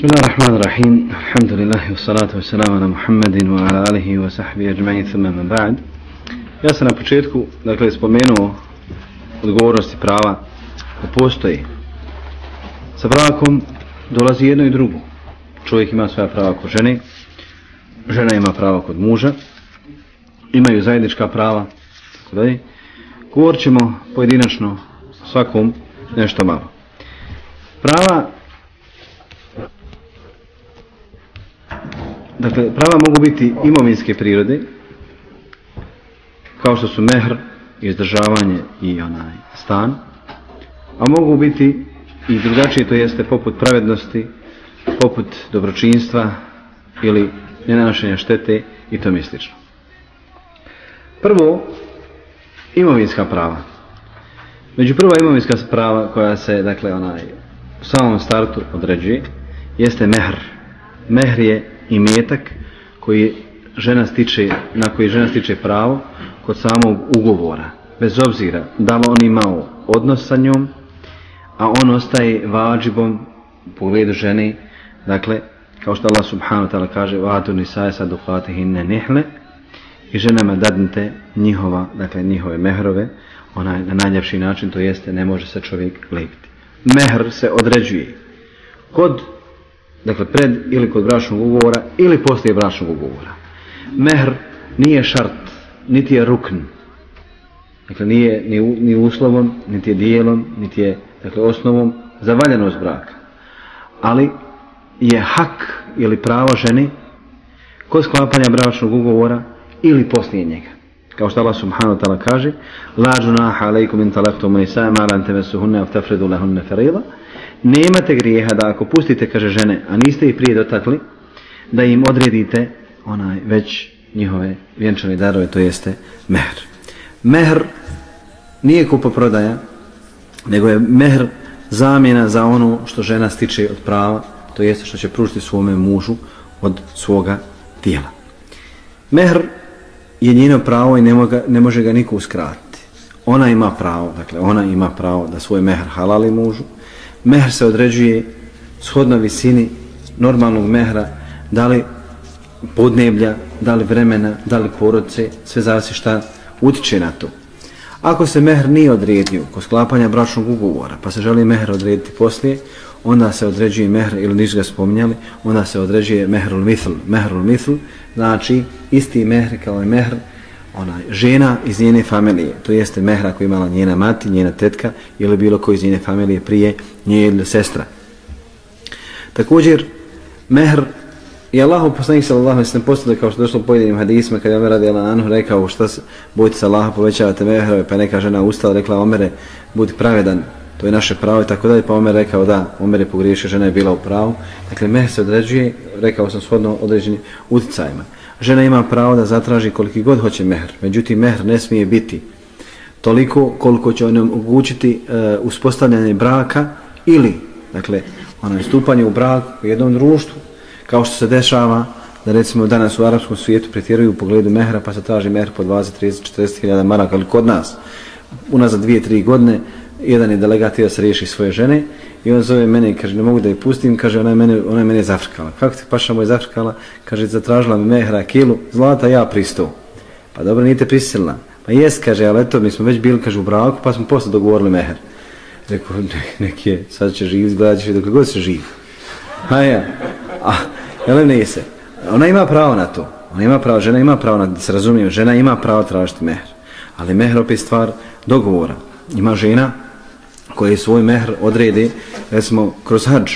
بسم الله الرحمن الرحيم الحمد لله والصلاة والسلام على محمد وعلى آله وصحبه أجمعين ثم من بعد Ja sam na početku dakle, spomenuo odgovornosti prava da postoji. Sa brakom dolazi jedno i drugo. Čovjek ima svoja prava kod žene, žena ima prava kod muža, imaju zajednička prava, tako da je. Govorit ćemo pojedinačno svakom nešto malo. Prava Dakle, prava mogu biti imovinske prirode, kao što su mehr, izdržavanje i onaj stan, a mogu biti i drugačije, to jeste poput pravednosti, poput dobročinstva ili nenanošenja štete i to mislično. Prvo, imovinska prava. Među prva imovinska prava koja se, dakle, onaj, u samom startu određuje, jeste mehr. Mehr je i metak koji žena stiče, na koji žena stiče pravo kod samog ugovora. Bez obzira da li on imao odnos sa njom, a on ostaje vađibom u pogledu žene, dakle, kao što Allah subhanahu ta'ala kaže vatu nisaje sa duhatihinne nihle i ženama dadnite njihova, dakle, njihove mehrove, onaj na najljepši način, to jeste, ne može se čovjek lepiti. Mehr se određuje kod dakle pred ili kod bračnog ugovora ili poslije bračnog ugovora. Mehr nije šart, niti je rukn. Dakle, nije ni, ni uslovom, niti je dijelom, niti je dakle, osnovom za valjanost braka. Ali je hak ili pravo ženi kod sklapanja bračnog ugovora ili poslije njega. Kao što Allah subhanahu ta'ala kaže La junaha alaikum in talaktum isa ma lan temesuhunne aftafridu lahunne ferila nemate grijeha da ako pustite, kaže žene, a niste ih prije dotakli, da im odredite onaj već njihove vjenčane darove, to jeste mehr. Mehr nije kupoprodaja, nego je mehr zamjena za ono što žena stiče od prava, to jeste što će pružiti svome mužu od svoga tijela. Mehr je njeno pravo i ne, moga, ne može ga niko uskratiti. Ona ima pravo, dakle, ona ima pravo da svoj mehr halali mužu, mehr se određuje shodno visini normalnog mehra, da li podneblja, da li vremena, da li porodce, sve zavisi šta utiče na to. Ako se mehr nije odredio kod sklapanja bračnog ugovora, pa se želi mehr odrediti poslije, onda se određuje mehr, ili nisu ga spominjali, onda se određuje mehrul mithl. Mehrul mithl znači isti mehr kao i mehr ona žena iz njene familije, to jeste mehra koja imala njena mati, njena tetka ili bilo koji iz njene familije prije nje ili sestra. Također, mehr i Allah poslanik sallallahu alejhi ve sellem kao što došlo u pojedinim hadisima kad je Omer radijallahu anhu rekao šta se bojite se Allaha povećavate mehrove pa neka žena ustala rekla Omere budi pravedan to je naše pravo i tako dalje pa Omer rekao da Omer je pogriješio žena je bila u pravu dakle mehr se određuje rekao sam shodno određenim uticajima žena ima pravo da zatraži koliki god hoće mehr. Međutim, mehr ne smije biti toliko koliko će on omogućiti uh, uspostavljanje braka ili, dakle, ono stupanje u brak u jednom društvu, kao što se dešava da recimo danas u arapskom svijetu pretjeruju u pogledu mehra, pa se traži mehr po 20, 30, 40 hiljada maraka, ali kod nas, unazad dvije, tri godine, jedan je delegat da se riješi svoje žene i on zove mene i kaže ne mogu da je pustim, kaže ona je mene, ona je mene zafrkala. Kako ti paša moj zafrkala? Kaže zatražila mi mehra kilu, zlata ja pristo. Pa dobro, nite prisilna. Pa jest, kaže, ali eto, mi smo već bili, kaže, u braku, pa smo posle dogovorili meher. Rekao, ne, nek je, sad će živ, izgledat ćeš dok god se živ. A ja, a, jel ne se? Ona ima pravo na to. Ona ima pravo, žena ima pravo na, da se razumijem, žena ima pravo tražiti mehr. Ali mehr opet stvar dogovora. Ima žena koji svoj mehr odredi, recimo, kroz hađ,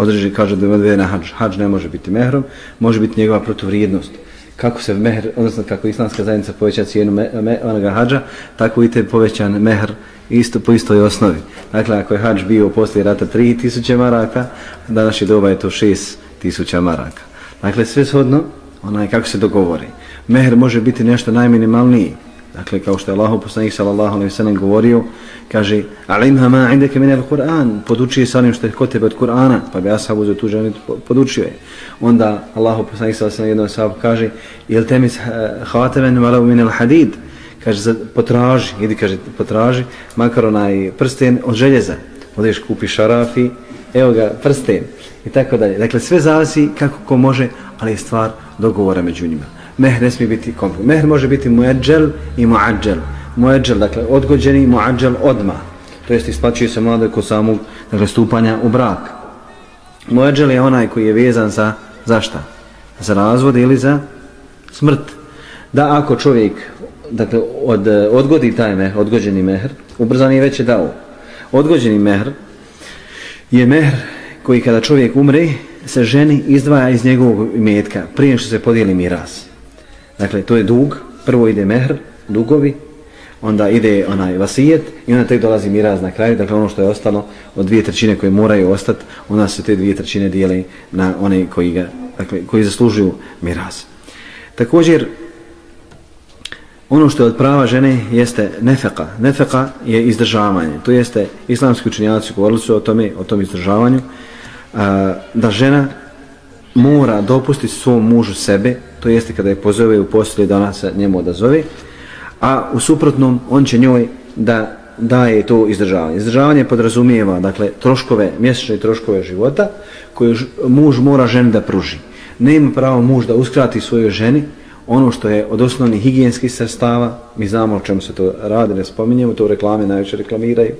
Odreži, kaže da je na hađ. Hađ ne može biti mehrom, može biti njegova protivrijednost. Kako se mehr, odnosno kako islamska zajednica poveća cijenu me, me, onoga hađa, tako i te povećan mehr isto po istoj osnovi. Dakle, ako je hađ bio poslije rata 3000 maraka, današnji doba je to 6000 maraka. Dakle, sve shodno, onaj kako se dogovori. Mehr može biti nešto najminimalniji, Dakle, kao što je Allah poslanik sallallahu alaihi sallam govorio, kaže, alimha ma indeke min al-Qur'an, poduči sa onim što je kod tebe od Kur'ana, pa bi ashab uzeo tu ženu podučio je. Onda Allah poslanik sallallahu alaihi sallam jednom ashab kaže, il temis hvateven eh, valav min al-hadid, kaže, potraži, idi kaže, potraži, makar onaj prsten od željeza. Odeš kupi šarafi evo ga, prsten i tako dalje. Dakle, sve zavisi kako ko može, ali je stvar dogovora među njima. Mehr ne smije biti kompromis. Mehr može biti muadžel i muadžel. Muadžel, dakle, odgođeni, muadžel odma. To jest isplaćuje se mlade kod samog dakle, stupanja u brak. Muadžel je onaj koji je vezan za, za šta? Za razvod ili za smrt. Da ako čovjek dakle, od, odgodi taj mehr, odgođeni mehr, ubrzani je već je dao. Odgođeni mehr je mehr koji kada čovjek umre se ženi izdvaja iz njegovog imetka prije što se podijeli miras. Dakle, to je dug, prvo ide mehr, dugovi, onda ide onaj vasijet i onda tek dolazi miraz na kraju, dakle ono što je ostalo od dvije trećine koje moraju ostati, onda se te dvije trećine dijeli na one koji, ga, dakle, koji zaslužuju miraz. Također, ono što je od prava žene jeste nefeka. Nefeka je izdržavanje. To jeste islamski učenjaci govorili su o tome, o tom izdržavanju, a, da žena mora dopustiti svom mužu sebe, to jeste kada je pozove u postelji da ona se njemu odazove, a u suprotnom on će njoj da daje to izdržavanje. Izdržavanje podrazumijeva dakle, troškove, mjesečne troškove života koje muž mora ženi da pruži. Nema pravo muž da uskrati svojoj ženi ono što je od osnovnih higijenskih sredstava, mi znamo o čemu se to radi, ne spominjemo, to reklame najveće reklamiraju,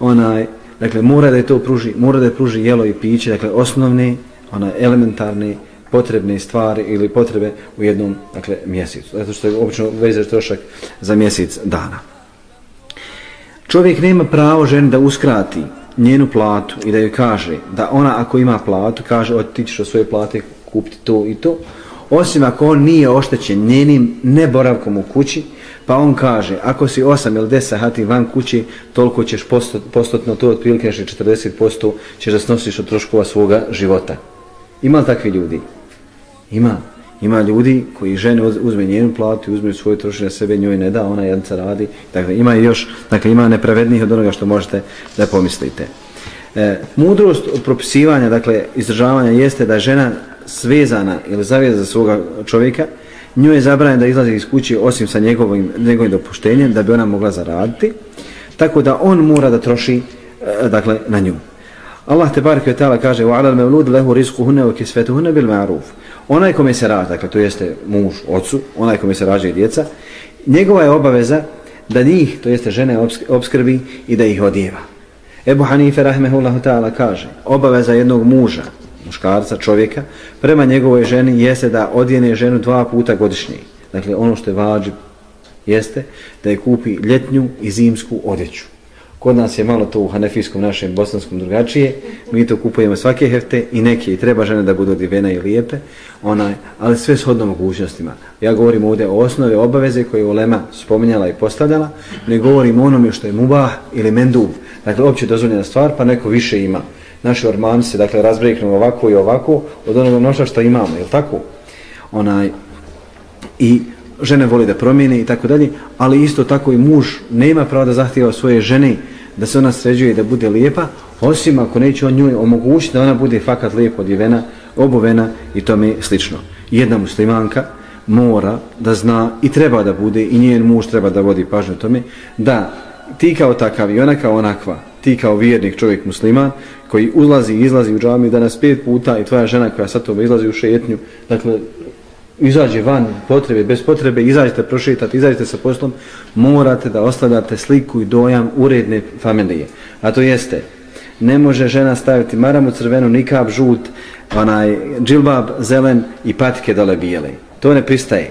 onaj, dakle, mora da je to pruži, mora da je pruži jelo i piće, dakle, osnovne, ona elementarne, potrebne stvari ili potrebe u jednom, dakle, mjesecu. Zato što je obično vezeš trošak za mjesec dana. Čovjek nema pravo ženi da uskrati njenu platu i da joj kaže da ona ako ima platu, kaže, ti ćeš svoje plate kupiti to i to, osim ako on nije oštećen njenim neboravkom u kući, pa on kaže, ako si 8 ili 10 sati van kući, toliko ćeš postot, postotno to otprilike znači, neši 40% ćeš da snosiš od troškova svoga života. Ima li takvi ljudi? Ima. Ima ljudi koji žene uzme njenu platu i uzme svoje trošenje sebe, njoj ne da, ona jednica radi. Dakle, ima još, dakle, ima nepravednijih od onoga što možete da pomislite. E, mudrost od propisivanja, dakle, izdržavanja jeste da žena svezana ili zavijeza za svoga čovjeka, njoj je zabranjeno da izlazi iz kuće osim sa njegovim, njegovim dopuštenjem da bi ona mogla zaraditi, tako da on mora da troši e, dakle, na nju. Allah te barke ve taala kaže: "Wa 'alal mawlud lahu rizquhunna wa kisvatuhunna bil ma'ruf." Onaj kome se rađa, dakle to jeste muž, ocu, onaj kome se rađa i djeca, njegova je obaveza da njih, to jeste žene, obskrbi i da ih odjeva. Ebu Hanife rahmehullahu ta'ala kaže: "Obaveza jednog muža muškarca, čovjeka, prema njegovoj ženi jeste da odjene ženu dva puta godišnje. Dakle, ono što je vađi jeste da je kupi ljetnju i zimsku odjeću. Kod nas je malo to u hanefijskom našem bosanskom drugačije. Mi to kupujemo svake hefte i neke i treba žene da budu divene i lijepe, onaj, ali sve shodno mogućnostima. Ja govorim ovdje o osnove obaveze koje je Ulema spominjala i postavljala, ne govorim o onome što je mubah ili mendub. Dakle, opće dozvoljena stvar, pa neko više ima naši ormani se dakle razbreknu ovako i ovako od onoga mnoštva što imamo, je tako? Onaj, I žene voli da promijene i tako dalje, ali isto tako i muž nema prava da zahtjeva svoje žene da se ona sređuje da bude lijepa, osim ako neće on njoj omogućiti da ona bude fakat lijepo odjevena, obuvena i tome slično. Jedna muslimanka mora da zna i treba da bude i njen muž treba da vodi pažnju tome da ti kao takav i ona kao onakva ti kao vjernik čovjek musliman koji ulazi i izlazi u džamiju danas pet puta i tvoja žena koja sad tome izlazi u šetnju, dakle, izađe van potrebe, bez potrebe, izađete prošetati, izađete sa poslom, morate da ostavljate sliku i dojam uredne familije. A to jeste, ne može žena staviti maramu crvenu, nikab žut, onaj džilbab zelen i patike dole bijele. To ne pristaje.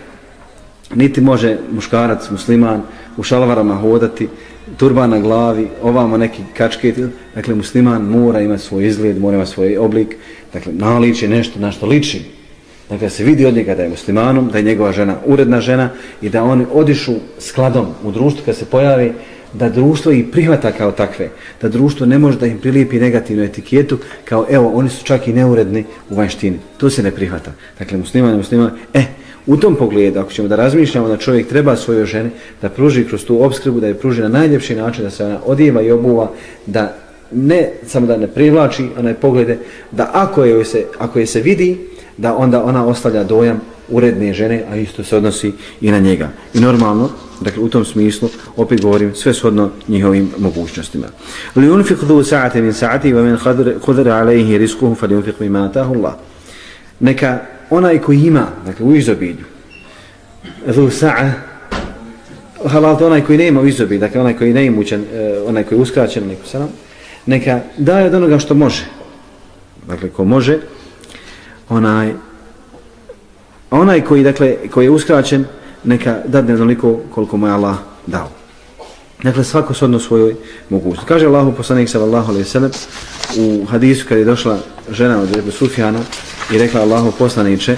Niti može muškarac, musliman, u šalvarama hodati, turban na glavi, ovamo neki kačket, dakle musliman mora imati svoj izgled, mora imati svoj oblik, dakle naliče nešto na što liči. Dakle, se vidi od njega da je muslimanom, da je njegova žena uredna žena i da oni odišu skladom u društvu kad se pojavi, da društvo ih prihvata kao takve, da društvo ne može da im prilipi negativnu etiketu kao evo, oni su čak i neuredni u vanštini. To se ne prihvata. Dakle, musliman je musliman, eh, U tom pogledu, ako ćemo da razmišljamo da čovjek treba svojoj ženi da pruži kroz tu obskrbu, da je pruži na najljepši način, da se ona odjeva i obuva, da ne samo da ne privlači onaj poglede, da ako je se, ako je se vidi da onda ona ostavlja dojam uredne žene, a isto se odnosi i na njega. I normalno, dakle u tom smislu, opet govorim, sve shodno njihovim mogućnostima. Li unfiq dhu sa'ate min sa'ati wa min khudr alaihi riskuhu fa li unfiq mi Allah. Neka onaj koji ima, dakle u izobilju, dhu sa'a, halal to onaj koji nema u izobilju, dakle onaj koji neimućen, e, onaj koji je uskraćen, neko salam, neka daje od onoga što može. Dakle, ko može, onaj onaj koji dakle koji je uskraćen neka dadne onoliko koliko mu je Allah dao. Dakle, svako sodno svojoj mogućnosti. Kaže Allahu poslanik sallallahu alejhi ve sellem u hadisu kad je došla žena od Ebu Sufjana i rekla Allahu poslanice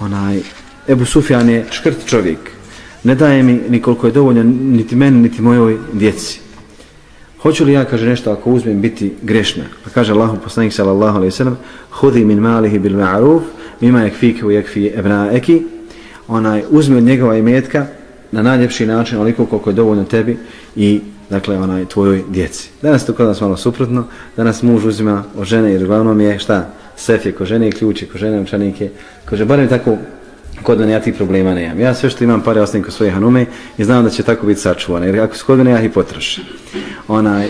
onaj Ebu Sufjan je škrt čovjek. Ne daje mi ni koliko je dovoljno niti meni, niti mojoj djeci. Hoću li ja, kaže nešto, ako uzmem biti grešna? Pa kaže Allahu poslanik sallallahu alejhi ve sellem hudi min malihi bil ma'ruf mima yakfiki wa yakfi ebnaeki, onaj uzmi od njegova imetka na najljepši način onoliko koliko je dovoljno tebi i dakle onaj tvojoj djeci. Danas to kod nas malo suprotno, danas muž uzima od žene jer uglavnom je šta? Sef je ko žene i ključi, ko žene učanike. Kaže, barem tako kod mene ja ti problema nemam. Ja sve što imam pare ostavim kod svoje hanume i znam da će tako biti sačuvano. Jer ako kod mene ja ih potrošim. Onaj,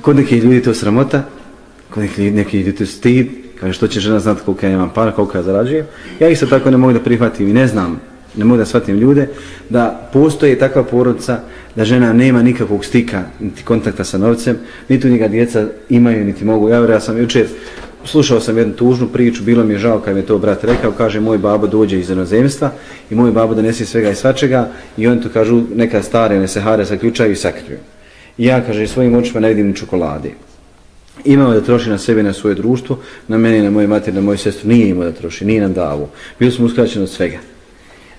kod nekih ljudi to sramota, kod nekih, nekih ljudi to stid, kaže što će žena znati koliko ja imam para, koliko ja zarađujem. Ja isto tako ne mogu da prihvatim i ne znam, ne mogu da shvatim ljude, da postoje takva porodica da žena nema nikakvog stika, niti kontakta sa novcem, niti njega djeca imaju, niti mogu. Ja, ja sam jučer slušao sam jednu tužnu priču, bilo mi je žao kad mi je to brat rekao, kaže moj babo dođe iz inozemstva i moj babo donese svega i svačega i on to kažu neka stare nesehare zaključaju i sakriju. I ja, kaže, svojim očima ne vidim ni čokolade. Imao da troši na sebe na svoje društvo, na mene, na moje mater, na moju sestru, nije imao da troši, nije nam davo. Bilo smo uskraćeni od svega.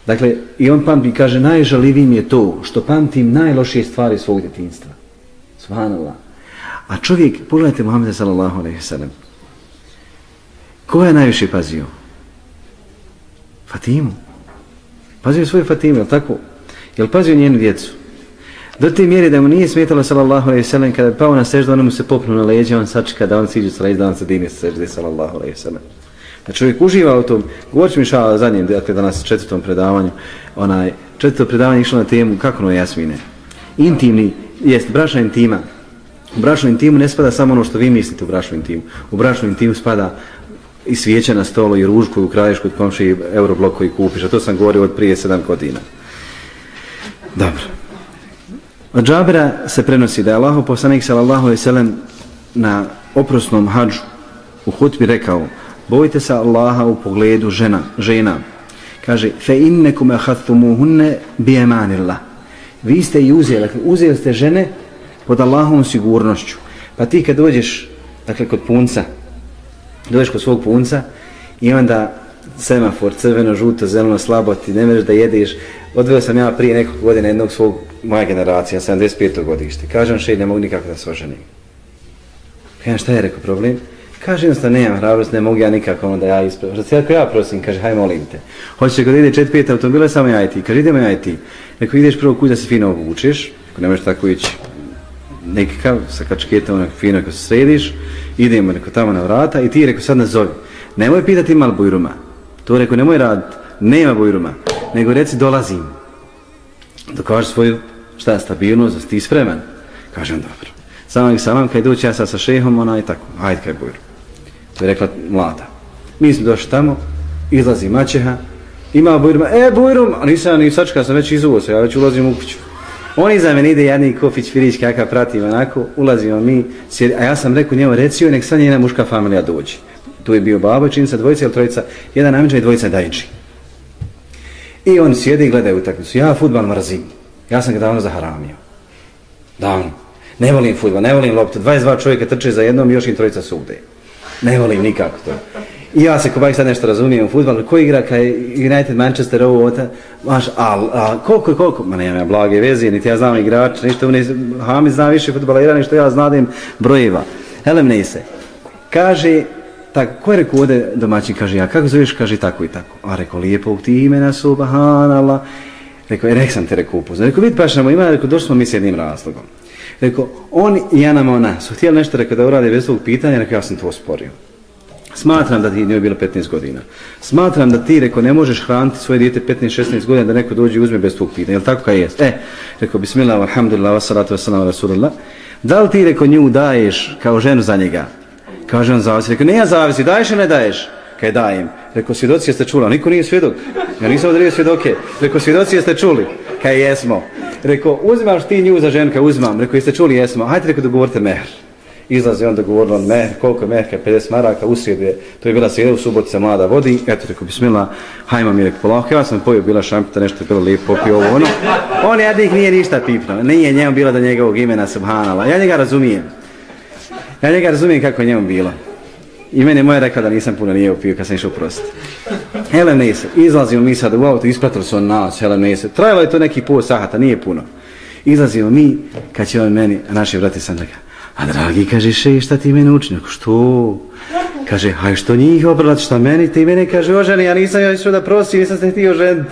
Dakle, i on pamti, kaže, najžalivim je to što pamtim najlošije stvari svog djetinstva. Svanala. A čovjek, pogledajte Muhammeda sallallahu alaihi sallam, Ko je najviše pazio? Fatimu. Pazio svoju Fatimu, je tako? Je li pazio njenu djecu? Do te mjere da mu nije smetalo sallallahu alaihi sallam kada je pao na seždu, ona mu se popnu na leđe, on sačeka da on siđe sa leđe, da on se dine sa sežde sallallahu alaihi sallam. Da čovjek uživa u tom, govorit ću mi šala zadnjem, dakle danas četvrtom predavanju, onaj, četvrto predavanje išlo na temu kako no jasmine. Intimni, jest, brašna intima. U brašnu intimu ne spada samo ono što vi mislite u brašnu intimu. U brašnu intimu spada i svijeća na stolu i ruž koju kraješ kod komši i euroblok koji kupiš. A to sam govorio od prije sedam godina. Dobro. Od Džabera se prenosi da je Allah poslanik sallallahu alaihi sallam na oprosnom hađu u hutbi rekao bojite se Allaha u pogledu žena, žena. Kaže fe innekum ahathumuhunne bi emanillah. Vi ste i uzeli, dakle, uzeli ste žene pod Allahom sigurnošću. Pa ti kad dođeš, dakle, kod punca, dođeš kod svog punca i onda semafor, crveno, žuto, zeleno, slabo, ti ne možeš da jedeš. Odveo sam ja prije nekog godina jednog svog, moja generacija, 75. godište. Kažem še, ne mogu nikako da se oženim. Kažem, šta je rekao problem? Kaže, jednostavno, nemam hrabrost, ne mogu ja nikako onda ja ispravim. Što se jako ja prosim, kaže, haj molim te. Hoćeš kada ide 4-5 automobila, samo ja i ti. Kaže, idemo ja i ti. Neko ideš prvo kuć da se fino obučeš, ako ne možeš tako ići nekakav sa kačketom fino ako se središ, idemo neko tamo na vrata i ti reko sad nazovi. Nemoj pitati mal bujruma. To reko nemoj rad, nema bujruma. Nego reci dolazim. Dokaži svoju šta stabilnost, da ti spreman. Kažem dobro. Samo ih samam kaj doći ja sa šehom, ona i tako. Ajde kaj bujrum. To je rekla mlada. Mi smo došli tamo, izlazi mačeha, ima bujruma, e bujrum, a nisam ni sačka, sam već izuo se, ja već ulazim u kuću. On iza mene ide jedni kofić firić kakav pratim onako, ulazimo mi, sjedi, a ja sam rekao njemu, recio, nek sad njena muška familija dođe. Tu je bio babo, čini dvojica ili trojica, jedan namjeđa i dvojica dajči. I on sjedi i gledaju utakmicu. Ja futbal mrzim. Ja sam ga davno zaharamio. Davno. Ne volim futbal, ne volim loptu. 22 čovjeka trče za jednom i još im trojica sude. Ne volim nikako to. I ja se ko sad nešto razumijem u futbolu, ko igra kaj United Manchester ovo ota, maš, a, a koliko, koliko, ma nema blage veze, niti ja znam igrač, ništa, ne, Hamid zna više futbolera, ništa ja znadim brojeva. Helem ne se. Kaže, tako, ko je rekao ovdje domaćin, kaže ja, kako zoveš, kaže tako i tako. A rekao, lijepo ti imena, subhanallah. Rekao, e, nek sam te rekao upozno. Rekao, vidi pašnamo ima, rekao, došli smo mi s jednim razlogom. Rekao, on i ja nam ona su htjeli nešto, rekao, da urade bez svog pitanja, rekao, ja sam to sporio. Smatram da ti nije bilo 15 godina. Smatram da ti, reko, ne možeš hraniti svoje dijete 15-16 godina da neko dođe i uzme bez tvog pitanja. Je li tako kaj jest? E, reko, bismillah, alhamdulillah, wassalatu wassalamu rasulullah. Da li ti, reko, nju daješ kao ženu za njega? Kao ženu zavisi. Reko, ne ja zavisi, daješ ili ne daješ? Kaj dajem? Reko, svjedoci jeste čuli, niko nije svjedok. Ja nisam odrio svjedoke. Reko, svjedoci jeste čuli. Kaj jesmo? Reko, uzmaš ti nju za ženka, uzmam. Reko, jeste čuli, jesmo. Hajde, reko, dogovorite mehr izlazi onda govorilo on meh, koliko je mehke, 50 maraka, usrijedu je, to je bila sreda, u subotu se mlada vodi, eto, rekao, bismila, hajma mi rekao, polako, ja sam pojio, bila šampita, nešto je bilo lijepo, popio ovo, ono, on jednih nije ništa pipno, nije njemu bilo da njegovog imena subhanala, ja njega razumijem, ja njega razumijem kako je njemu bilo. I meni je moja rekla da nisam puno nije upio kad sam išao prost. Helem Nese, izlazimo mi sad u auto, ispratili su on nas, Helem Nese. Trajalo je to neki pol sahata, nije puno. Izlazimo mi, kad će on meni, naši vrati sam rekao, A dragi, kaže, še, šta ti mene učini? Ako što? Kaže, haj što njih obrlat, šta meni? Ti mene kaže, oženi, ja nisam još da prosim, nisam se htio žen.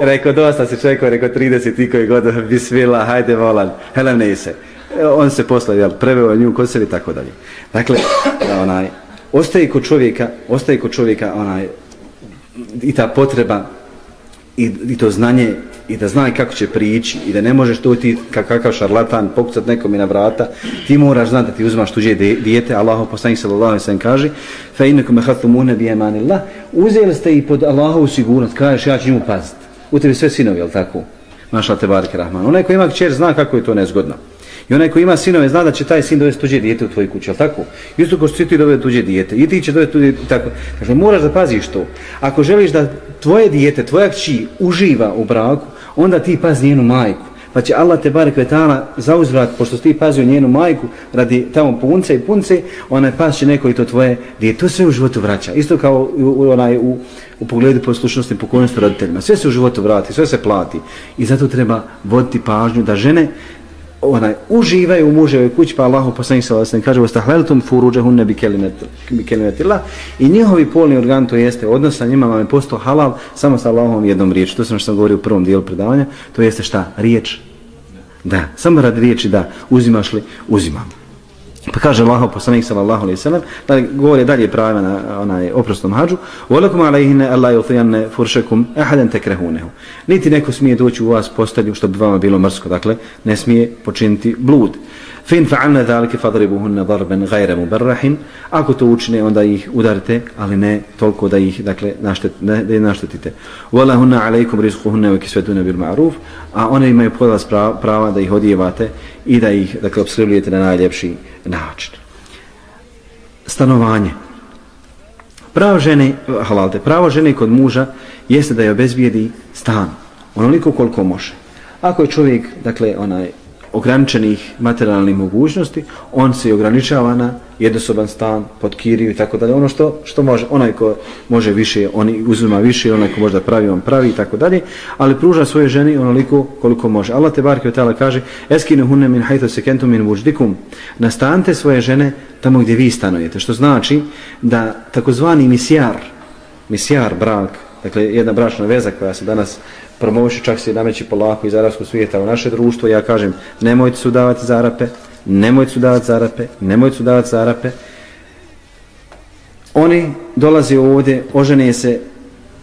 Rekao, dosta se čekao, rekao, 30 i koji god, bisvila, hajde volan, hele, ne se. E, on se posla, jel, preveo nju kod sebi, tako dalje. Dakle, onaj, ostaje kod čovjeka, ostaje kod čovjeka, onaj, i ta potreba, i, i to znanje i da zna kako će prići i da ne možeš to ti kakav šarlatan pokucat nekom i na vrata, ti moraš znati da ti uzmaš tuđe dijete, Allah poslanik sallallahu alejhi ve sellem kaže: "Fa innakum akhadhtumuna bi amanillah." Uzeli ste i pod Allahovu sigurnost, kažeš ja ću mu paziti. U tebi sve sinovi, al tako? Maša te barke rahman. Onaj ko ima kćer zna kako je to nezgodno. I onaj ko ima sinove zna da će taj sin dovesti tuđe dijete u tvoj kući, al tako? Isto ko što ti dovesti tuđe dijete, i ti će dovesti tuđe tako. Kaže, moraš da paziš to. Ako želiš da tvoje dijete, tvoja kći uživa u braku, onda ti pazi njenu majku. Pa će Allah te barek vetala za uzvrat, pošto ti pazio njenu majku radi tamo punce i punce, onaj pas će neko i to tvoje dijete. To sve u životu vraća. Isto kao u, onaj, u, u pogledu poslušnosti i pokojnosti roditeljima. Sve se u životu vrati, sve se plati. I zato treba voditi pažnju da žene onaj uživaju u muževoj kući pa Allahu poslanik sallallahu alejhi ve sellem kaže vastahleltum furujahun bi bi kelimatillah i njihovi polni organ to jeste odnos sa njima vam je postao halal samo sa Allahom jednom riječ to sam ono što sam govorio u prvom dijelu predavanja to jeste šta? Riječ? Da. Samo radi riječi da. Uzimaš li? Uzimam Pa kaže Allah poslanik sallallahu alejhi ve sellem, da govori dalje pravima na onaj oprostom hadžu, "Walakum alayhinna alla yuthiyanna furshakum ahadan takrahunahu." Niti neko smije doći u vas postelju što bi vama bilo mrsko, dakle ne smije počiniti blud. Fin fa'alna zalike fadribuhunna darban ghayra mubarrahin. Ako to učine onda ih udarite, ali ne toliko da ih dakle naštet, ne, da ih naštetite. Wala hunna alaykum rizquhunna wa kiswatuna bil ma'ruf. A one imaju pod vas prava, prava da ih odjevate i da ih dakle obskrbljujete na najljepši način. Stanovanje. Pravo žene, eh, halalte, pravo žene kod muža jeste da je obezbijedi stan, onoliko koliko može. Ako je čovjek, dakle, onaj, ograničenih materijalnih mogućnosti, on se ograničava na jednosoban stan, pod kiriju i tako dalje. Ono što, što može, onaj ko može više, on uzima više, onaj ko može da pravi, on pravi i tako dalje, ali pruža svoje ženi onoliko koliko može. Allah te barke otala kaže, eskinu hunne min hajto sekentu min vuždikum, nastante svoje žene tamo gdje vi stanujete, što znači da takozvani misjar, misjar, brak, dakle jedna bračna veza koja se danas promoviše, čak se nameći polako iz arapskog svijeta u naše društvo, ja kažem, nemojte su davati zarape, nemojte su davati zarape, nemojte su davati zarape. Oni dolaze ovdje, ožene se,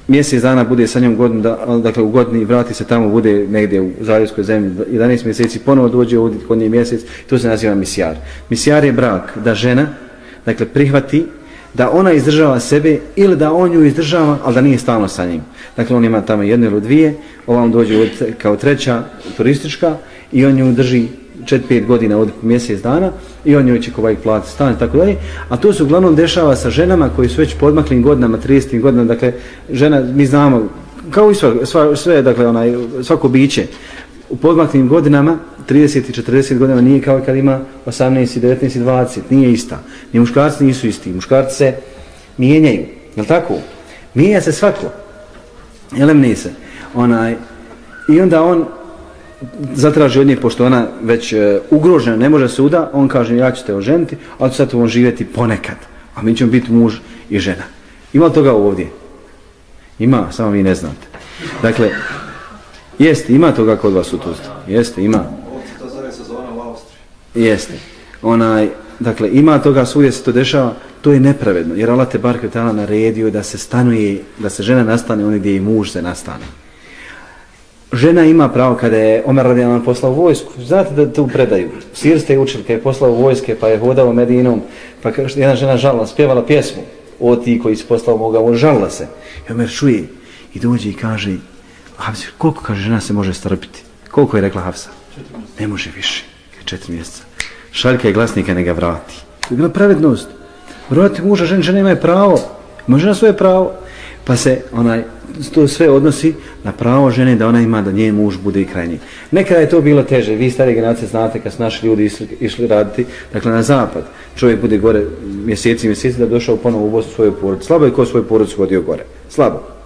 mjesec dana bude sa njom godinu, da, dakle u godini vrati se tamo, bude negdje u Zarijskoj zemlji, 11 mjeseci, ponovo dođe ovdje kod nje mjesec, to se naziva misjar. Misjar je brak, da žena, dakle, prihvati da ona izdržava sebe ili da on ju izdržava, ali da nije stalno sa njim. Dakle, on ima tamo jednu ili dvije, ova on dođe kao treća turistička i on ju drži 4-5 godina od mjesec dana i on joj će kovaj plati stan i tako dalje. A to se uglavnom dešava sa ženama koji su već podmaklim godinama, 30 godinama, dakle, žena, mi znamo, kao i sva, sva, sve, dakle, onaj, svako biće, u podmaklim godinama, 30 i 40 godina nije kao kad ima 18 i 19 i 20, nije ista. Ni muškarci nisu isti, muškarci se mijenjaju, je li tako? Mijenja se svako, elemni se. Onaj, I onda on zatraži od nje, pošto ona već e, ugrožena, ne može suda, on kaže ja ću te oženiti, ali sad on živjeti ponekad, a mi ćemo biti muž i žena. Ima toga ovdje? Ima, samo vi ne znate. Dakle, jeste, ima toga kod vas u Tuzli. Jeste, ima. Jeste. Onaj, dakle, ima toga, svugdje se to dešava, to je nepravedno, jer Allah te bar kvetala naredio da se stanuje, da se žena nastane oni gdje i muž se nastane. Žena ima pravo kada je Omer radijalan poslao vojsku, znate da tu predaju, sirste kada je poslao vojske pa je hodao Medinom, pa jedna žena žalila, spjevala pjesmu, o ti koji si poslao moga, on žalila se. I Omer čuje i dođe i kaže, Hafsa, koliko kaže žena se može strpiti? Koliko je rekla Hafsa? Ne može više, četiri mjeseca. Šaljka je glasnika, ne ga vrati. To je bila pravednost. Vrati muža, žena, žena ima pravo. Može na svoje pravo. Pa se onaj, to sve odnosi na pravo žene da ona ima da njen muž bude i krajnji. Nekada je to bilo teže. Vi stare generacije znate kad su naši ljudi išli, išli raditi, dakle na zapad. Čovjek bude gore mjeseci i mjeseci da bi došao ponovo u Bosnu svoju porodicu. Slabo je ko svoju porodicu vodio gore. Slabo.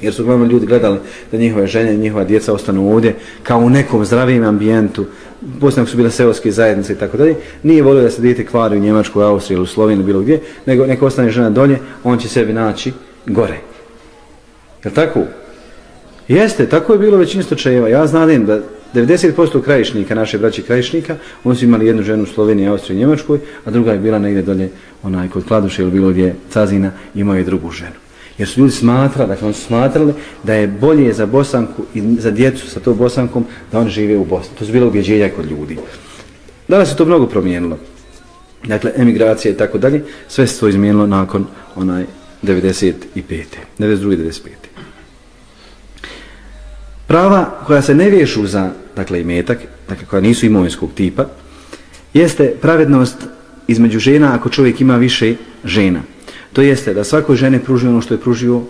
Jer su uglavnom ljudi gledali da njihove žene i njihova djeca ostanu ovdje kao u nekom zdravijem ambijentu. Posljednog su bile seoske zajednice i tako dalje. Nije volio da se dijete kvari u Njemačku, Austriju ili u Sloveniju bilo gdje, nego neko ostane žena dolje, on će sebi naći gore. Je tako? Jeste, tako je bilo većina slučajeva. Ja znam da 90% krajišnika, naše braće krajišnika, oni su imali jednu ženu u Sloveniji, Austriji i Njemačkoj, a druga je bila negdje dolje, onaj kod Kladuše ili bilo gdje Cazina, imao je drugu ženu. Jer su ljudi smatrali, dakle oni su smatrali da je bolje za Bosanku i za djecu sa to Bosankom da oni žive u Bosni. To su bilo ubjeđenja kod ljudi. Danas se to mnogo promijenilo. Dakle, emigracija i tako dalje, sve se to izmijenilo nakon onaj 95. 92. 95. Prava koja se ne vješu za dakle, imetak, dakle, koja nisu imovinskog tipa, jeste pravednost između žena ako čovjek ima više žena. To jeste da svakoj žene pruži ono što je pružio,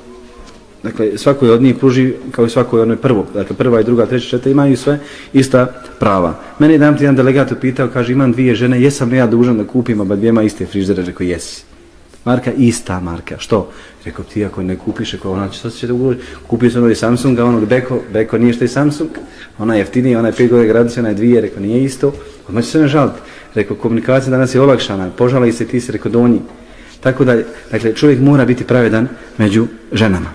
dakle svakoj od njih pruži kao i svakoj onoj prvo, dakle prva i druga, treća, četvrta imaju sve ista prava. Mene je jedan delegat upitao, kaže imam dvije žene, jesam li ja dužan da kupim oba dvijema iste friždere, rekao jesi. Marka, ista marka. Što? Rekao ti ako ne kupiš, ako ona će, se da uloži? Kupio sam ovdje Samsunga, onog Beko, Beko nije što je Samsung, ona je jeftinija, ona je 5 godine gradicija, ona je dvije, rekao nije isto, odmah će se ne žaliti. Rekao, komunikacija danas je olakšana, požalaj se ti se, rekao, donji. Tako da, dakle, čovjek mora biti pravedan među ženama.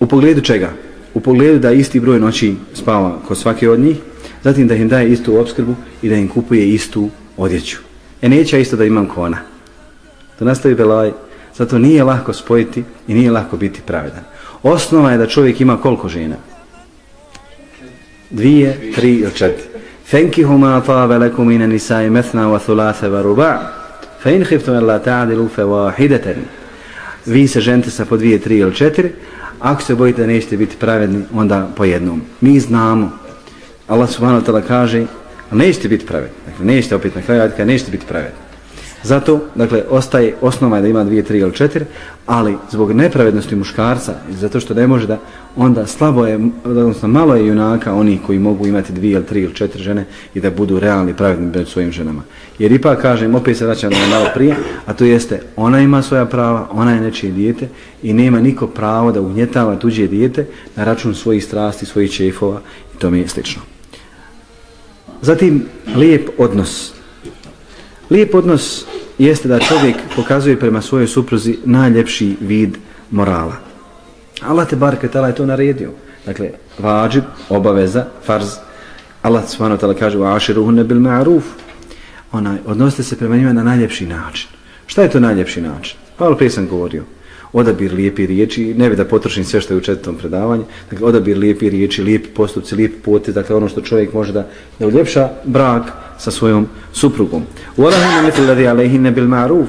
U pogledu čega? U pogledu da isti broj noći spava kod svake od njih, zatim da im daje istu obskrbu i da im kupuje istu odjeću. E neće isto da imam kona. To nastavi belaj. Zato nije lako spojiti i nije lako biti pravedan. Osnova je da čovjek ima koliko žena? Dvije, tri ili četiri. Fenkihuma ta velekum nisai methna wa thulase wa ruba' fa in khiftum alla ta'dilu fa wahidatan vi se ženite sa po dvije, tri ili četiri. Ako se bojite da nećete biti pravedni onda po jednom. Mi znamo. Allah subhanahu wa ta'ala kaže nećete biti pravedni. Dakle nećete opet na kraju raditi nećete biti pravedni. Zato, dakle, ostaje osnova je da ima dvije, tri ili četiri, ali zbog nepravednosti muškarca, zato što ne može da, onda slabo je, odnosno malo je junaka oni koji mogu imati dvije ili tri ili četiri žene i da budu realni pravedni među svojim ženama. Jer ipak kažem, opet se vraćam na malo prije, a to jeste, ona ima svoja prava, ona je nečije dijete i nema niko pravo da ugnjetava tuđe dijete na račun svojih strasti, svojih čefova i to mi je slično. Zatim, lijep odnos. Lijep odnos jeste da čovjek pokazuje prema svojoj supruzi najljepši vid morala. Allah te barke tala je to naredio. Dakle, vađib, obaveza, farz. Allah svano tala kaže u aširuhu bil ma'ruf. Onaj, odnosite se prema njima na najljepši način. Šta je to najljepši način? Pa prije sam govorio. Odabir lijepi riječi, ne bi da potrošim sve što je u četvrtom predavanju. Dakle, odabir lijepi riječi, lijepi postupci, lijepi potez, dakle ono što čovjek može da, da uljepša brak, sa svojom suprugom. Walahum mithl ladhi alayhin bil ma'ruf.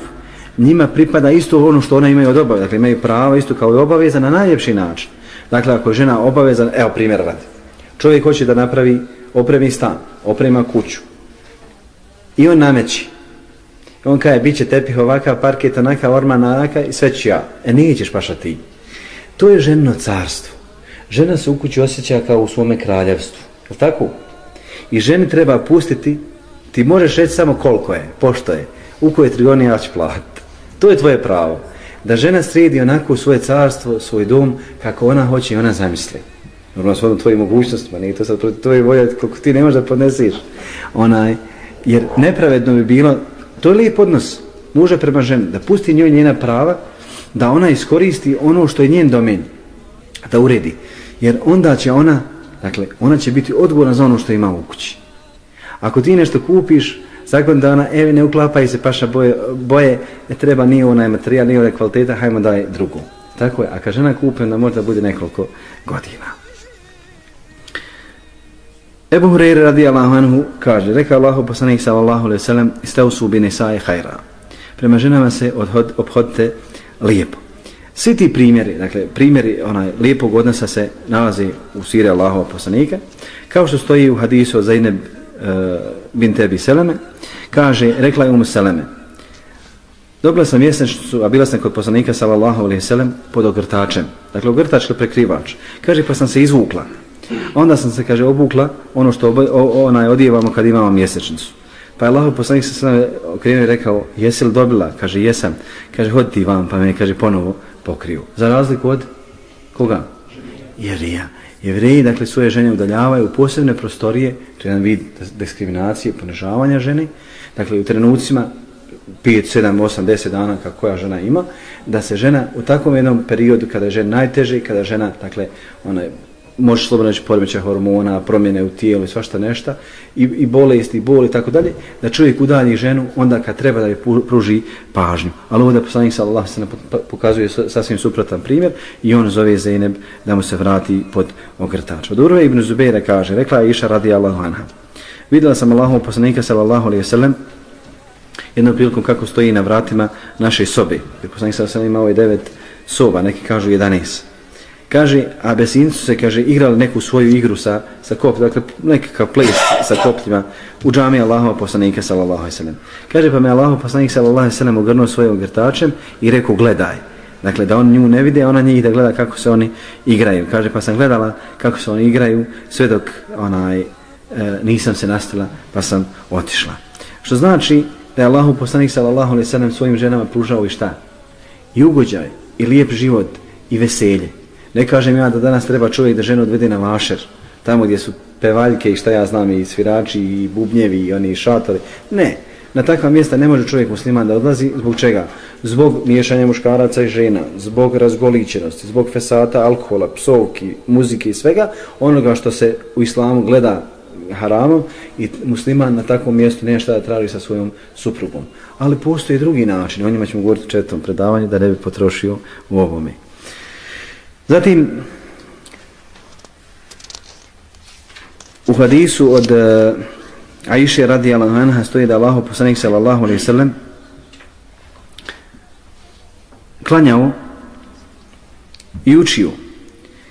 Njima pripada isto ono što ona imaju od obaveza, dakle imaju pravo isto kao i obaveza na najljepši način. Dakle, ako je žena obavezana, evo primjer radi. Čovjek hoće da napravi opremi stan, oprema kuću. I on nameći. On kaže, bit će tepih ovakav, parket onaka, orman onaka i sve ću ja. E, nećeš paša ti. To je ženo carstvo. Žena se u kući osjeća kao u svome kraljevstvu. Je tako? I ženi treba pustiti Ti možeš reći samo koliko je, pošto je, u koje trigoni ja ću platiti. To je tvoje pravo. Da žena sredi onako svoje carstvo, svoj dom, kako ona hoće i ona zamisli. Normalno s tvojim mogućnostima, nije to sad protiv tvoje volje, koliko ti ne možeš da podnesiš. Onaj, jer nepravedno bi bilo, to je lijep odnos muža prema ženi, da pusti njoj njena prava, da ona iskoristi ono što je njen domen, da uredi. Jer onda će ona, dakle, ona će biti odgovorna za ono što ima u kući. Ako ti nešto kupiš, Zakon da ona, evi ne uklapaju se paša boje, boje ne treba nije onaj materijal, nije onaj kvaliteta, hajmo daj drugu. Tako je, a kad žena kupi, onda možda bude nekoliko godina. Ebu Hureyre radijallahu anhu kaže, reka Allahu poslanik sallallahu alaihi sallam, ste u subine saje hajra. Prema ženama se odhod, obhodite lijepo. Svi ti primjeri, dakle, primjeri onaj lijepog odnosa se nalazi u sire Allahova poslanika, kao što stoji u hadisu od Zainab e, bin Tebi Seleme, kaže, rekla je umu Seleme, dobila sam mjesečnicu, a bila sam kod poslanika sallallahu alaihi sallam pod ogrtačem, dakle, ogrtač ili prekrivač, kaže, pa sam se izvukla, onda sam se, kaže, obukla ono što oba, o, onaj odijevamo kad imamo mjesečnicu. Pa je Allahov poslanik se sve okrenuo i rekao, jesi li dobila? Kaže, jesam. Kaže, hodi ti vam, pa me, kaže, ponovo pokriju. Za razliku od koga? Jevrija. Jevreji, dakle, svoje žene udaljavaju u posebne prostorije, to je jedan vid diskriminacije, ponižavanja žene, dakle, u trenucima 5, 7, 8, 10 dana kako koja žena ima, da se žena u takvom jednom periodu kada je žena najteže, kada žena, dakle, ona može slobodno reći poremeća hormona, promjene u tijelu i svašta nešto, i, i bolest i bol i tako dalje, da čovjek udalji ženu onda kad treba da je pruži pažnju. Ali ovdje poslanik sallallahu se pokazuje sasvim suprotan primjer i on zove Zeynep da mu se vrati pod ogrtač. Od Urve ibn Zubeira kaže, rekla je Iša radi Allahu anha. Vidjela sam Allahu poslanika sallallahu alaihi sallam jednom prilikom kako stoji na vratima naše sobe. Poslanik sallallahu alaihi sallam imao je devet soba, neki kažu 11. Kaže, a besinci su se, kaže, igrali neku svoju igru sa, sa kopljima, dakle, nekakav ples sa kopljima u džami Allahova poslanika, sallallahu alaihi sallam. Kaže, pa me Allahov poslanik, sallallahu alaihi sallam, ogrnuo svojim ogrtačem i rekao, gledaj. Dakle, da on nju ne vide, ona njih da gleda kako se oni igraju. Kaže, pa sam gledala kako se oni igraju, sve dok onaj, e, nisam se nastala, pa sam otišla. Što znači da je Allahov poslanik, sallallahu alaihi sallam, svojim ženama pružao i šta? I ugođaj, i lijep život, i veselje. Ne kažem ja da danas treba čovjek da ženu odvede na vašer, tamo gdje su pevaljke i šta ja znam i svirači i bubnjevi i oni šatori. Ne, na takva mjesta ne može čovjek musliman da odlazi. Zbog čega? Zbog miješanja muškaraca i žena, zbog razgoličenosti, zbog fesata, alkohola, psovki, muzike i svega, onoga što se u islamu gleda haramom i musliman na takvom mjestu nema šta da traži sa svojom suprugom. Ali postoji drugi način, o njima ćemo govoriti u četvrtom predavanju da ne bi potrošio u ovome. Zatim, u hadisu od uh, Aisha radijallahu anha stoji da Allahu poslanik sallallahu alejhi ve sellem klanjao i učio.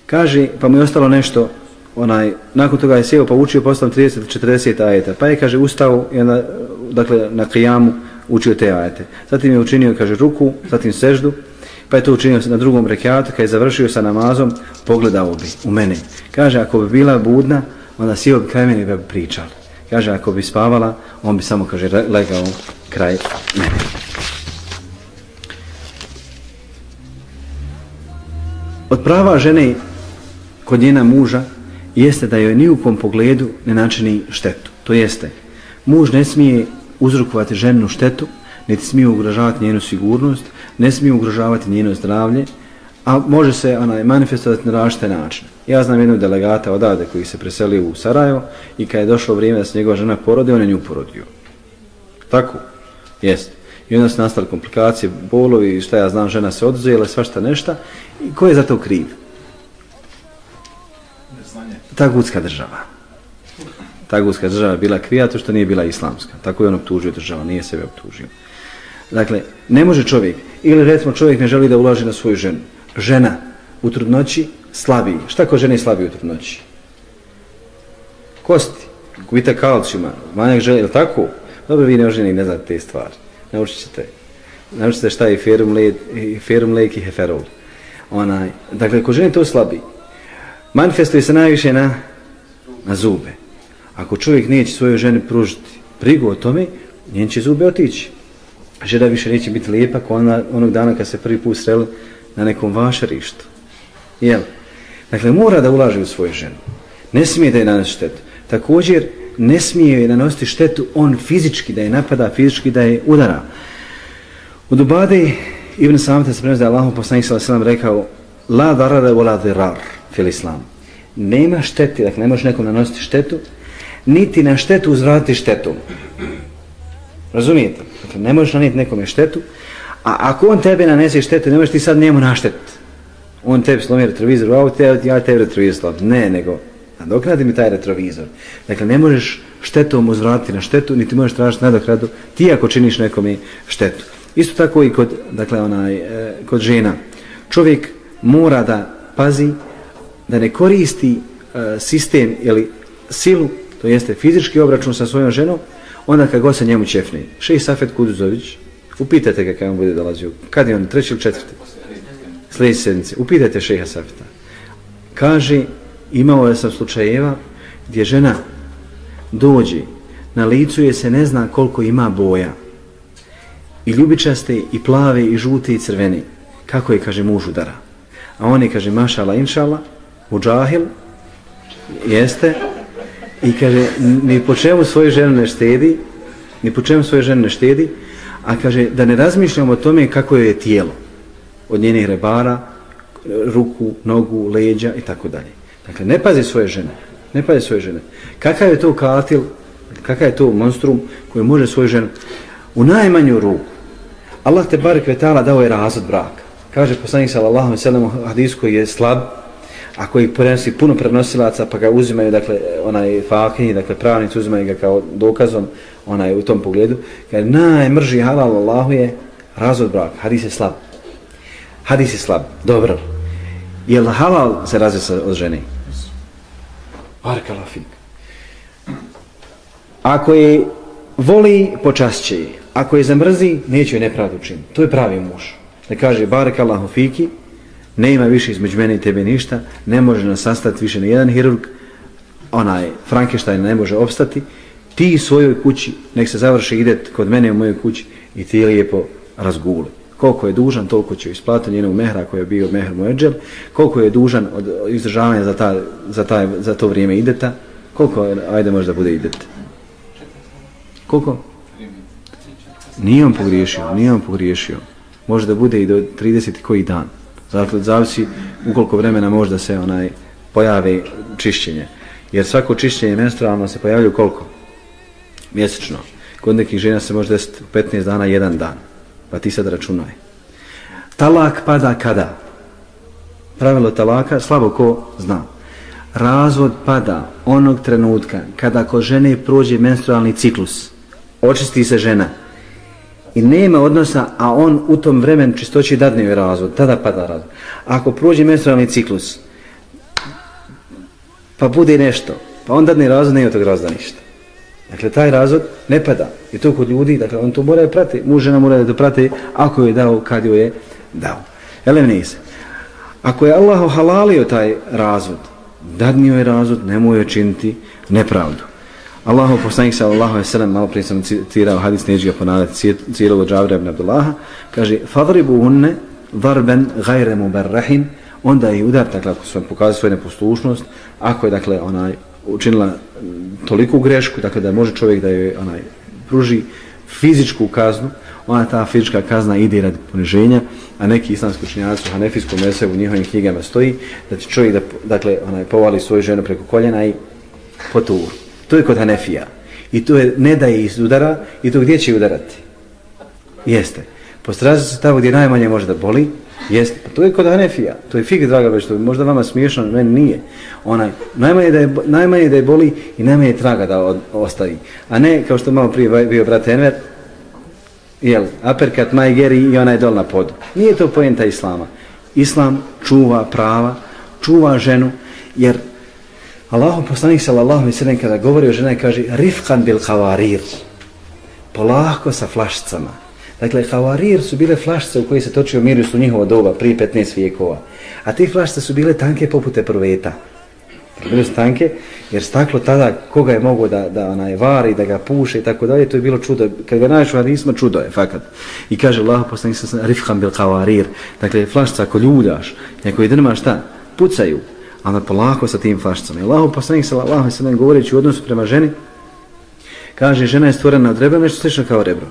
Kaže, pa mu je ostalo nešto, onaj, nakon toga je sjeo pa učio pa postavom 30-40 ajeta. Pa je, kaže, ustao i onda, dakle, na kijamu učio te ajete. Zatim je učinio, kaže, ruku, zatim seždu, Pa je to učinio na drugom rekiatu, kad je završio sa namazom, pogledao bi u mene. Kaže, ako bi bila budna, onda sjeo bi kraj mene bi pričal. Kaže, ako bi spavala, on bi samo, kaže, legao kraj mene. Od prava žene kod njena muža jeste da joj ni u kom pogledu ne načini štetu. To jeste, muž ne smije uzrukovati ženu štetu, niti smije ugrožavati njenu sigurnost, ne smije ugrožavati njeno zdravlje, a može se onaj, manifestovati na različite načine. Ja znam jednu delegata odavde koji se preselio u Sarajevo i kad je došlo vrijeme da se njegova žena porodi, on je nju porodio. Tako? Jest. I onda su nastale komplikacije, bolovi, šta ja znam, žena se oduzela, svašta nešta. I ko je za to kriv? Ta gudska država. Ta gudska država je bila krija, to što nije bila islamska. Tako je on optužio država, nije sebe optužio. Dakle, ne može čovjek, ili recimo čovjek ne želi da ulaže na svoju ženu. Žena u trudnoći slabiji. Šta ko žene slabiji u trudnoći? Kosti, gubitak kalcijuma, manjak žele, ili tako? Dobro, vi ne oženi ne znate te stvari. Naučit ćete. Naučit ćete šta je ferum, le, ferum lek i heferol. Onaj, dakle, ko žene to slabi, manifestuje se najviše na, na zube. Ako čovjek neće svojoj ženi pružiti brigu o tome, njen će zube otići žena više neće biti lijepa kao ona, onog dana kad se prvi put sreli na nekom vašarištu. Jel? Dakle, mora da ulaže u svoju ženu. Ne smije da je nanosi štetu. Također, ne smije je nanositi štetu on fizički, da je napada, fizički da je udara. U Dubade, Ibn Samata se prenosi da je Allah poslanik s.a.v. rekao La darara vola dirar fil islam. Nema šteti, dakle, ne možeš nekom nanositi štetu, niti na štetu uzvratiti štetu. Razumijete? Dakle, ne možeš nanijeti nekome štetu, a ako on tebe nanese štetu, ne možeš ti sad njemu naštetiti. On tebi slomi retrovizor u auto, ja tebi retrovizor slomi. Ne, nego, nadoknadi mi taj retrovizor. Dakle, ne možeš štetom uzvratiti na štetu, niti možeš tražiti nadokradu, ti ako činiš nekome štetu. Isto tako i kod, dakle, onaj, e, kod žena. Čovjek mora da pazi da ne koristi e, sistem ili silu, to jeste fizički obračun sa svojom ženom, onda kad god se njemu čefni, Šeji Safet Kuduzović, upitajte ga kada on bude dolazio. Kad je on, treći ili četvrti? Sljedeći sedmice. Upitajte šeha Safeta. Kaže, imao je sam slučajeva gdje žena dođi, na licu je se ne zna koliko ima boja. I ljubičaste, i plave, i žute, i crvene. Kako je, kaže, muž udara. A on je, kaže, mašala, inšala, u džahil, jeste, i kaže, ni po čemu svoju ženu ne štedi, ni po čemu svoju ženu ne štedi, a kaže, da ne razmišljamo o tome kako je tijelo, od njenih rebara, ruku, nogu, leđa i tako dalje. Dakle, ne pazi svoje žene, ne pazi svoje žene. Kakav je to katil, kakav je to monstrum koji može svoju ženu u najmanju ruku. Allah te barek vetala dao je razod braka. Kaže poslanik sallallahu alejhi ve sellem hadis koji je slab, a koji prenosi puno prenosilaca, pa ga uzimaju, dakle, onaj fakih, dakle, pravnici uzimaju ga kao dokazom, onaj, u tom pogledu, kaže, najmrži halal Allahu je razvod brak hadis je slab. Hadis je slab, dobro. Je halal se razvije od žene? barkalafik. Ako je voli, počašće je. Ako je zamrzi, neće joj nepravdu učiniti. To je pravi muž. Da kaže, barakallahu fiki, ne ima više između mene i tebe ništa, ne može nas sastati više ni jedan hirurg, onaj Frankenstein ne može opstati, ti svojoj kući, nek se završi, ide kod mene u mojoj kući i ti lijepo razguli. Koliko je dužan, toliko će isplatiti njenog mehra koji je bio mehr Moeđel, koliko je dužan od izdržavanja za, ta, za, taj, za to vrijeme ideta, koliko, ajde možda bude idete. Koliko? Nije on pogriješio, nije on pogriješio. Možda bude i do 30 koji dan. Dakle, zavisi ukoliko vremena možda se onaj pojave čišćenje. Jer svako čišćenje menstrualno se pojavljuje koliko? Mjesečno. Kod nekih žena se može desiti 15 dana, jedan dan. Pa ti sad računaj. Talak pada kada? Pravilo talaka, slabo ko zna. Razvod pada onog trenutka kada ko žene prođe menstrualni ciklus. Očisti se žena i nema odnosa, a on u tom vremenu čistoći dadne joj razvod, tada pada razvod. Ako prođe menstrualni ciklus, pa bude nešto, pa on dadne razvod, nema tog razvoda ništa. Dakle, taj razvod ne pada. I to kod ljudi, dakle, on to mora da prati, muž žena mora da prati, ako je dao, kad joj je dao. Elem se. Ako je Allah halalio taj razvod, dadnio je razvod, nemoj činiti nepravdu. Allahu poslanik sallallahu alejhi ve sellem malo prije sam citirao hadis neđi ga ponavljati cijelog Džabra ibn Abdullaha kaže fadribuhunne darban ghayra mubarrahin onda je udar dakle ako su pokazali svoju neposlušnost ako je dakle onaj učinila toliku grešku dakle da može čovjek da joj onaj pruži fizičku kaznu ona ta fizička kazna ide radi poniženja a neki islamski učinjaci u hanefijskom mesevu u njihovim knjigama stoji da će čovjek da dakle onaj povali svoju ženu preko koljena i poturu To je kod Hanefija. I to je ne da je iz udara i to gdje će udarati? Jeste. Postraži se tamo gdje najmanje može da boli. Jeste. Pa to je kod Hanefija. To je fig, draga već, to je možda vama smiješno, meni nije. Onaj, najmanje da je, najmanje da je boli i najmanje traga da od, ostavi. A ne, kao što malo prije bio brat Enver, jel, aperkat, majgeri i onaj dol na podu. Nije to pojenta Islama. Islam čuva prava, čuva ženu, jer Allahu poslanik sallallahu alejhi ve sellem kada govori o ženi kaže rifkan bil khawarir. Polako sa flašcama Dakle khawarir su bile flašce u koje se točio miris u njihovo doba prije 15 vijekova. A te flašce su bile tanke poput proveta. Bile su tanke jer staklo tada koga je mogao da da onaj vari, da ga puše i tako dalje, to je bilo čudo. Kad ga nađeš u hadisma, čudo je fakat. I kaže Allahu poslanik sallallahu alejhi ve sellem bil khawarir. Dakle flašca ako ljudaš, neko ide šta? Pucaju ali polako sa tim flašicama. Allahu poslanik sallallahu alejhi ve sellem govoreći u odnosu prema ženi kaže žena je stvorena od rebra nešto slično kao rebro.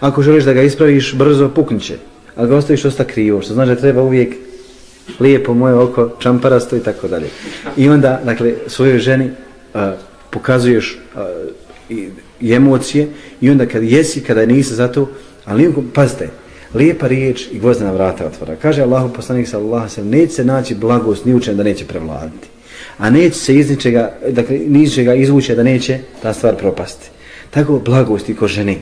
Ako želiš da ga ispraviš brzo pukniće, a ga ostaviš osta krivo, što znači da treba uvijek lijepo moje oko, čamparasto i tako dalje. I onda, dakle, svojoj ženi uh, pokazuješ uh, i, i emocije i onda kad jesi, kada nisi za to, ali pazite, lijepa riječ i gvozdena vrata otvara. Kaže Allahu poslanik sallallahu alejhi ve sellem: neće se naći blagost ni učen da neće prevladati." A neće se iz ničega, dakle, ničega izvući da neće ta stvar propasti. Tako blagost i ko ženi,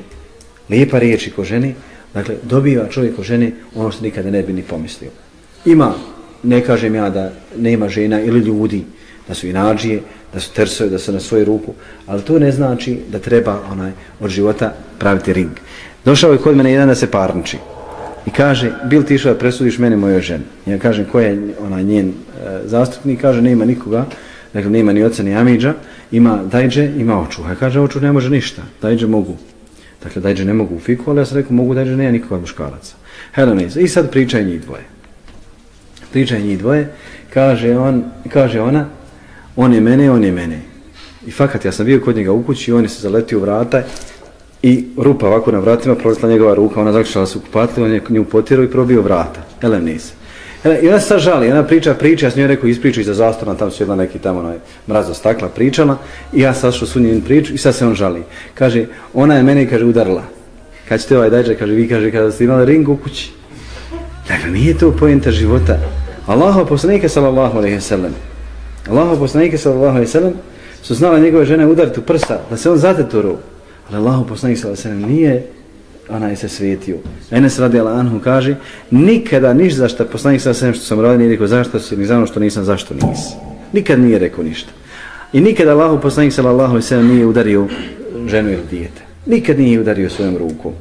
lijepa riječ i ko ženi, dakle, dobiva čovjek ko ženi ono što nikada ne bi ni pomislio. Ima, ne kažem ja da nema žena ili ljudi, da su inađije, da su tersoje, da su na svoju ruku, ali to ne znači da treba onaj od života praviti ring. Došao je kod mene jedan da se parniči i kaže, bil ti išao da presudiš mene mojoj ženi? Ja kažem, ko je ona njen e, zastupnik? Kaže, nema nikoga, dakle, nema ni oca ni Amidža, ima Dajđe, ima Očuha. Ja kaže, Očuh ne može ništa, Dajđe mogu. Dakle, Dajđe ne mogu u fiku, ali ja sam rekao, mogu Dajđe, nema nikoga muškaraca. Heleniza. I sad pričaj njih dvoje. Pričaj njih dvoje, kaže, on, kaže ona, on je mene, on je mene. I fakat, ja sam bio kod njega u kući, on je se zaletio u vrata i rupa ovako na vratima, prolazila njegova ruka, ona zaključala se u kupatli, on je nju potirao i probio vrata. Elem nisi. I ona se sad žali, ona priča, priča, ja sam njoj rekao, ispričaj za zastorna, tam su jedna neki tamo onaj mrazo stakla pričala i ja sad što su njim priču i sad se on žali. Kaže, ona je mene, kaže, udarila. Kad ćete ovaj dajđe, kaže, vi kaže, kada ste imali ring u kući. Dakle, nije to pojenta života. Allaho poslanike, sallallahu alaihi sallam, Allaho poslanike, sallallahu alaihi sallam, su znala njegove žene udariti u prsta, da se on zate to ruku. Ali Allahu poslanik sallallahu alejhi ve nije onaj se svetio. Enes radi anhu kaže nikada niš za što poslanik sallallahu alejhi što sam radio nije rekao zašto si ni za ono što nisam zašto nisi. Nikad nije rekao ništa. I nikada Allahu poslanik sallallahu alejhi ve nije udario ženu ili dijete. Nikad nije udario svojom rukom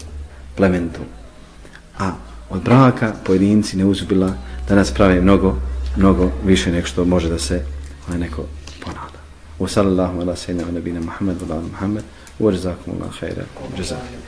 plementu. A od braka pojedinci ne uzbila da nas mnogo, mnogo više nek što može da se onaj neko ponada. Wa sallallahu ala sayyidina nabina Muhammad wa ala Muhammad. ورزاكم الله خيرا جزاكم